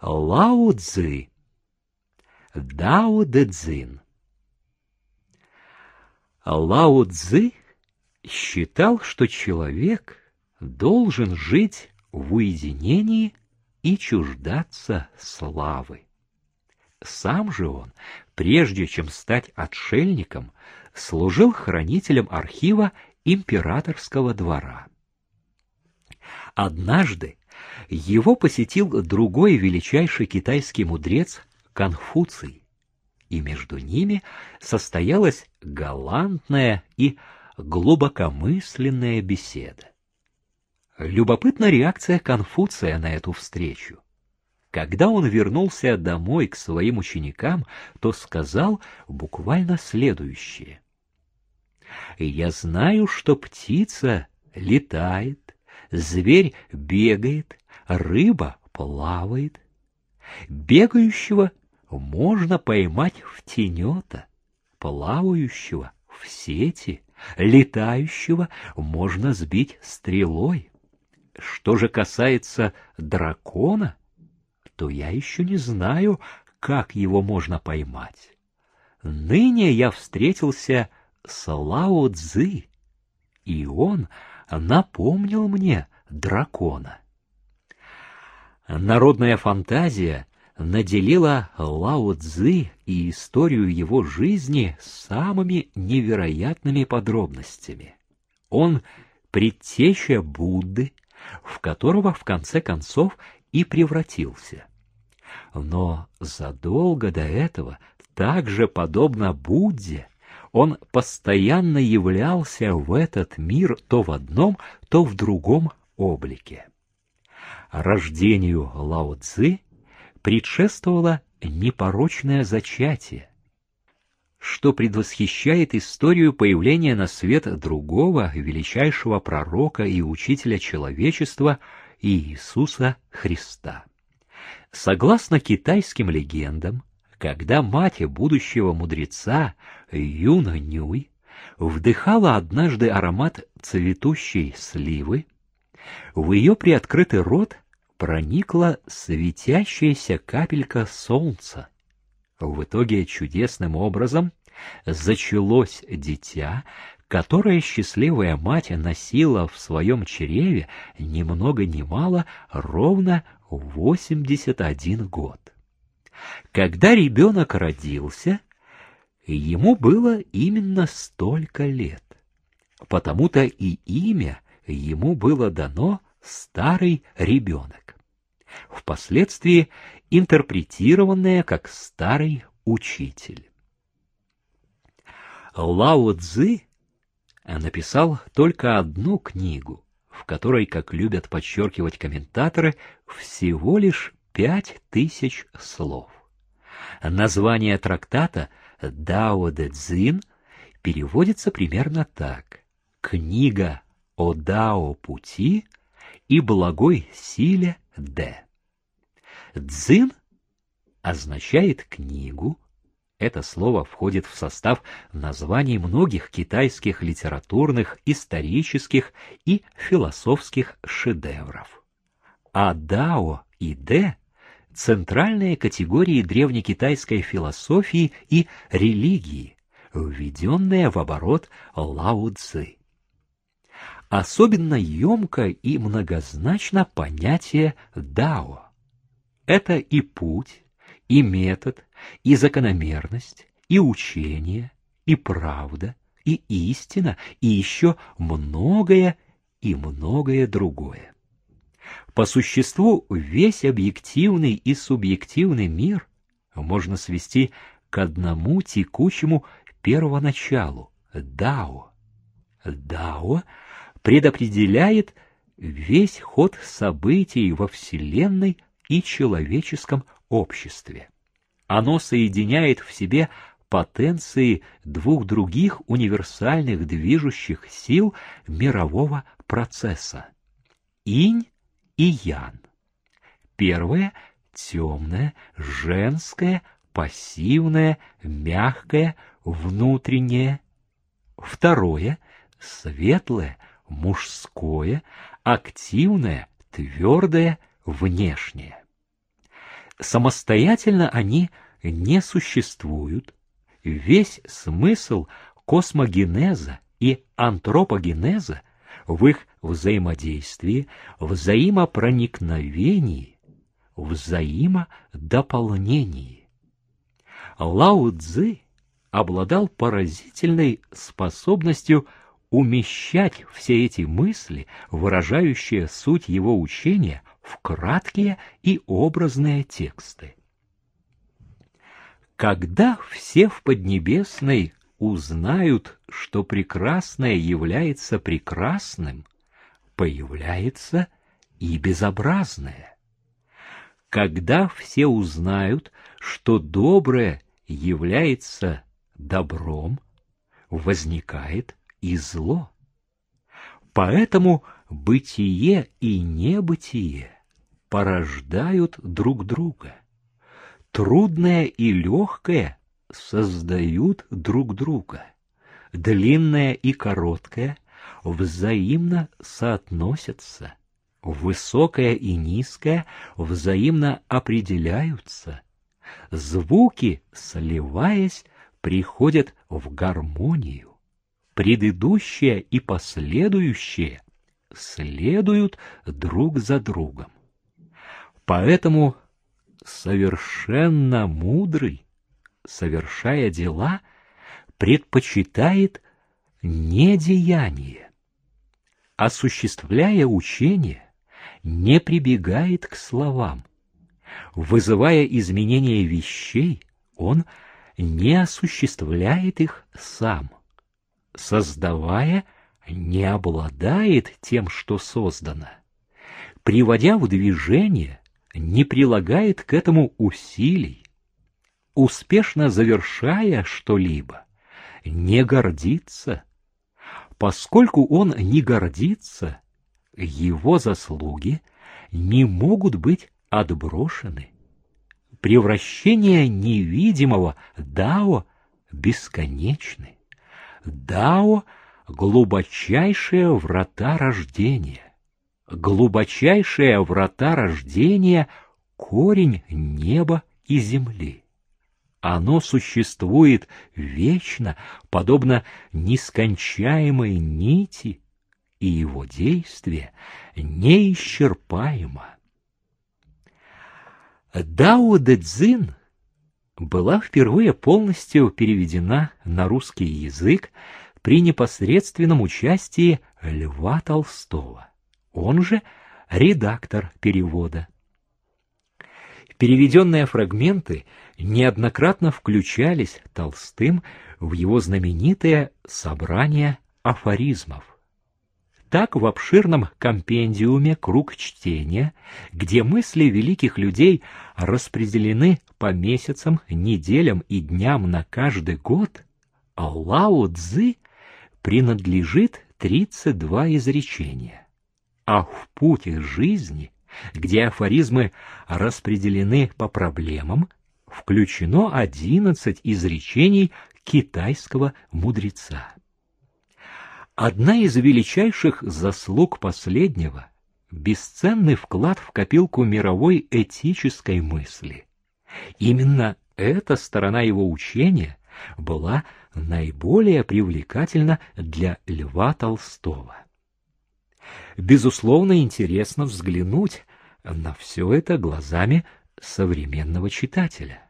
Лао Цзы. Дао Дэ Цзин. Лао Цзы считал, что человек должен жить в уединении и чуждаться славы. Сам же он, прежде чем стать отшельником, служил хранителем архива императорского двора. Однажды его посетил другой величайший китайский мудрец Конфуций, и между ними состоялась галантная и глубокомысленная беседа. Любопытна реакция Конфуция на эту встречу. Когда он вернулся домой к своим ученикам, то сказал буквально следующее. «Я знаю, что птица летает, зверь бегает, рыба плавает. Бегающего можно поймать в тенета, плавающего в сети, летающего можно сбить стрелой. Что же касается дракона, то я еще не знаю, как его можно поймать. Ныне я встретился с Лао Цзы, и он напомнил мне дракона. Народная фантазия наделила Лао Цзы и историю его жизни самыми невероятными подробностями. Он предтеча Будды, в которого в конце концов и превратился. Но задолго до этого, также подобно Будде, он постоянно являлся в этот мир то в одном, то в другом облике. Рождению Лао Цзы предшествовало непорочное зачатие, что предвосхищает историю появления на свет другого величайшего пророка и учителя человечества Иисуса Христа. Согласно китайским легендам, когда мать будущего мудреца Юна Нюй вдыхала однажды аромат цветущей сливы, в ее приоткрытый рот проникла светящаяся капелька солнца. В итоге чудесным образом зачалось дитя, которое счастливая мать носила в своем чреве ни много ни мало ровно 81 год. Когда ребенок родился, ему было именно столько лет. Потому-то и имя ему было дано «старый ребенок», впоследствии интерпретированное как «старый учитель». Лао Цзы написал только одну книгу, в которой, как любят подчеркивать комментаторы, всего лишь пять тысяч слов. Название трактата «Дао Дэ Цзин» переводится примерно так. «Книга о Дао пути и благой силе Д». Цзин означает книгу, это слово входит в состав названий многих китайских литературных, исторических и философских шедевров. А Дао и Дэ — центральные категории древнекитайской философии и религии, введенные в оборот Лао Цзы. Особенно емко и многозначно понятие «дао». Это и путь, и метод, и закономерность, и учение, и правда, и истина, и еще многое и многое другое. По существу весь объективный и субъективный мир можно свести к одному текучему первоначалу — Дао. Дао предопределяет весь ход событий во Вселенной и человеческом обществе. Оно соединяет в себе потенции двух других универсальных движущих сил мирового процесса — инь и ян. Первое — темное, женское, пассивное, мягкое, внутреннее. Второе — светлое, мужское, активное, твердое, внешнее. Самостоятельно они не существуют. Весь смысл космогенеза и антропогенеза в их взаимодействии, взаимопроникновении, взаимодополнении. Лао Цзы обладал поразительной способностью умещать все эти мысли, выражающие суть его учения, в краткие и образные тексты. Когда все в Поднебесной узнают, что прекрасное является прекрасным, появляется и безобразное. Когда все узнают, что доброе является добром, возникает и зло. Поэтому бытие и небытие порождают друг друга. Трудное и легкое создают друг друга. Длинное и короткое взаимно соотносятся. Высокое и низкое взаимно определяются. Звуки, сливаясь, приходят в гармонию. Предыдущее и последующее следуют друг за другом. Поэтому совершенно мудрый, совершая дела, предпочитает не деяние. Осуществляя учение, не прибегает к словам. Вызывая изменение вещей, он не осуществляет их сам. Создавая, не обладает тем, что создано. Приводя в движение, не прилагает к этому усилий. Успешно завершая что-либо, не гордится. Поскольку он не гордится, его заслуги не могут быть отброшены. Превращение невидимого Дао бесконечны. Дао — глубочайшие врата рождения. Глубочайшие врата рождения — корень неба и земли. Оно существует вечно, подобно нескончаемой нити, и его действие неисчерпаемо. Дао Дэ Цзин была впервые полностью переведена на русский язык при непосредственном участии Льва Толстого, он же редактор перевода. Переведенные фрагменты неоднократно включались Толстым в его знаменитое собрание афоризмов. Так в обширном компендиуме «Круг чтения», где мысли великих людей распределены по месяцам, неделям и дням на каждый год, Лао Цзы принадлежит 32 изречения. А в путь жизни, где афоризмы распределены по проблемам, включено 11 изречений китайского мудреца. Одна из величайших заслуг последнего — бесценный вклад в копилку мировой этической мысли. Именно эта сторона его учения была наиболее привлекательна для Льва Толстого. Безусловно, интересно взглянуть на все это глазами современного читателя.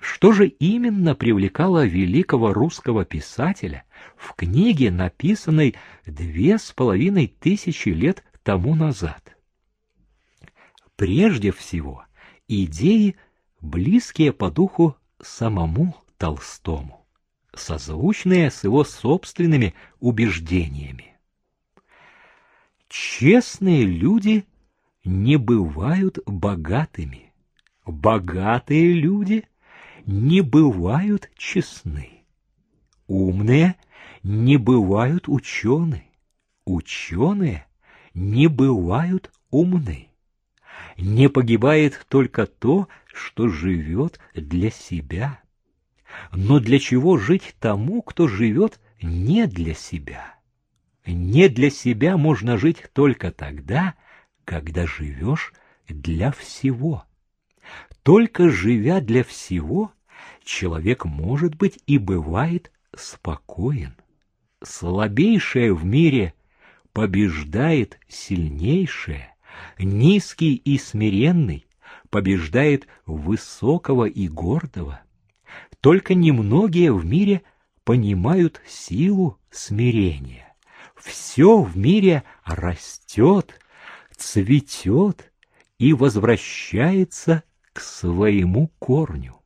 Что же именно привлекало великого русского писателя в книге, написанной две с половиной тысячи лет тому назад? Прежде всего, идеи, близкие по духу самому Толстому, созвучные с его собственными убеждениями. Честные люди не бывают богатыми. Богатые люди — не бывают честны. Умные не бывают ученые. Ученые не бывают умны. Не погибает только то, что живет для себя. Но для чего жить тому, кто живет не для себя? Не для себя можно жить только тогда, когда живешь для всего. Только живя для всего, человек может быть и бывает спокоен. Слабейшее в мире побеждает сильнейшее, низкий и смиренный побеждает высокого и гордого. Только немногие в мире понимают силу смирения. Все в мире растет, цветет и возвращается к своему корню.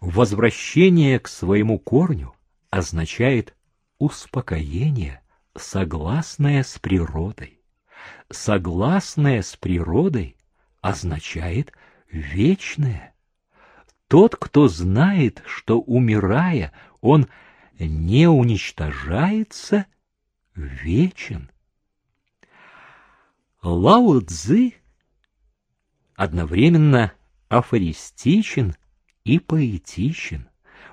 Возвращение к своему корню означает успокоение, согласное с природой. Согласное с природой означает вечное. Тот, кто знает, что, умирая, он не уничтожается, вечен. Лао Цзы одновременно афористичен и поэтичен,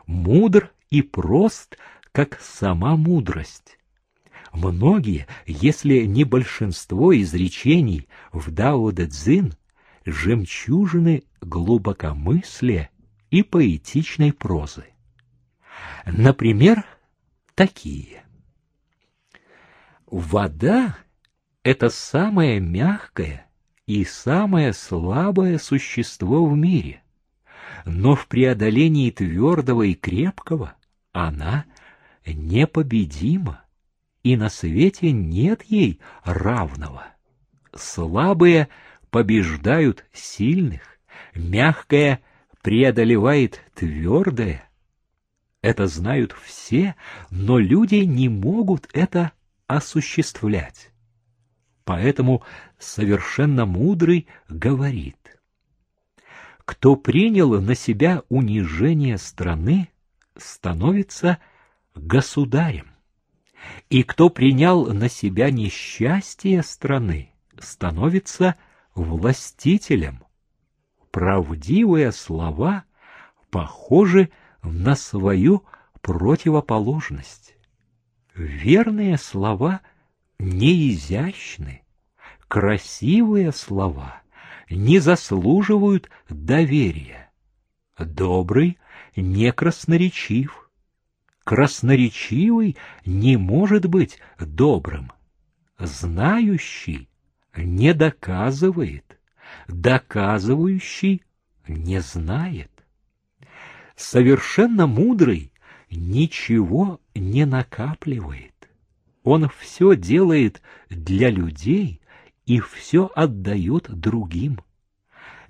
мудр и прост, как сама мудрость. Многие, если не большинство изречений в Дао Дэ Цзин, жемчужины глубокомыслия и поэтичной прозы. Например, такие. Вода — это самое мягкое и самое слабое существо в мире но в преодолении твердого и крепкого она непобедима, и на свете нет ей равного. Слабые побеждают сильных, мягкое преодолевает твердое. Это знают все, но люди не могут это осуществлять. Поэтому совершенно мудрый говорит, кто принял на себя унижение страны, становится государем. И кто принял на себя несчастье страны, становится властителем. Правдивые слова похожи на свою противоположность. Верные слова не изящны, красивые слова не заслуживают доверия. Добрый не красноречив. Красноречивый не может быть добрым. Знающий не доказывает, доказывающий не знает. Совершенно мудрый ничего не накапливает. Он все делает для людей и все отдает другим.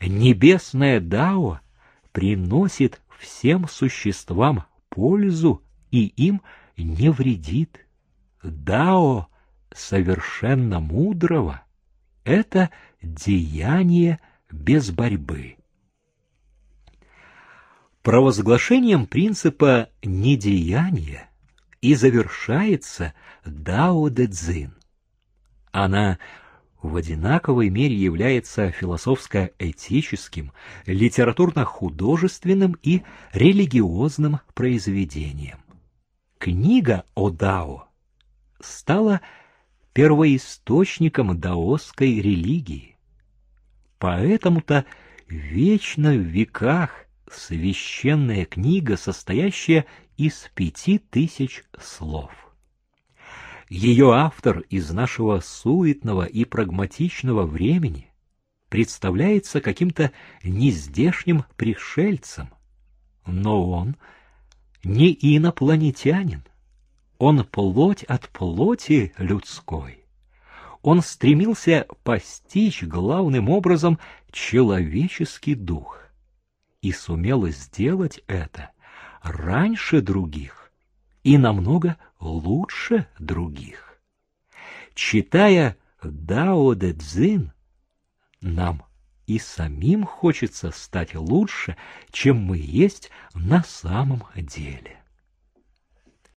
Небесное Дао приносит всем существам пользу и им не вредит. Дао совершенно мудрого — это деяние без борьбы. Провозглашением принципа недеяния и завершается Дао Дэ Цзин. Она в одинаковой мере является философско-этическим, литературно-художественным и религиозным произведением. Книга о Дао стала первоисточником даосской религии. Поэтому-то вечно в веках священная книга, состоящая из пяти тысяч слов. Ее автор из нашего суетного и прагматичного времени представляется каким-то нездешним пришельцем, но он не инопланетянин, он плоть от плоти людской. Он стремился постичь главным образом человеческий дух и сумел сделать это раньше других и намного лучше других. Читая Дао Дэ Цзин, нам и самим хочется стать лучше, чем мы есть на самом деле.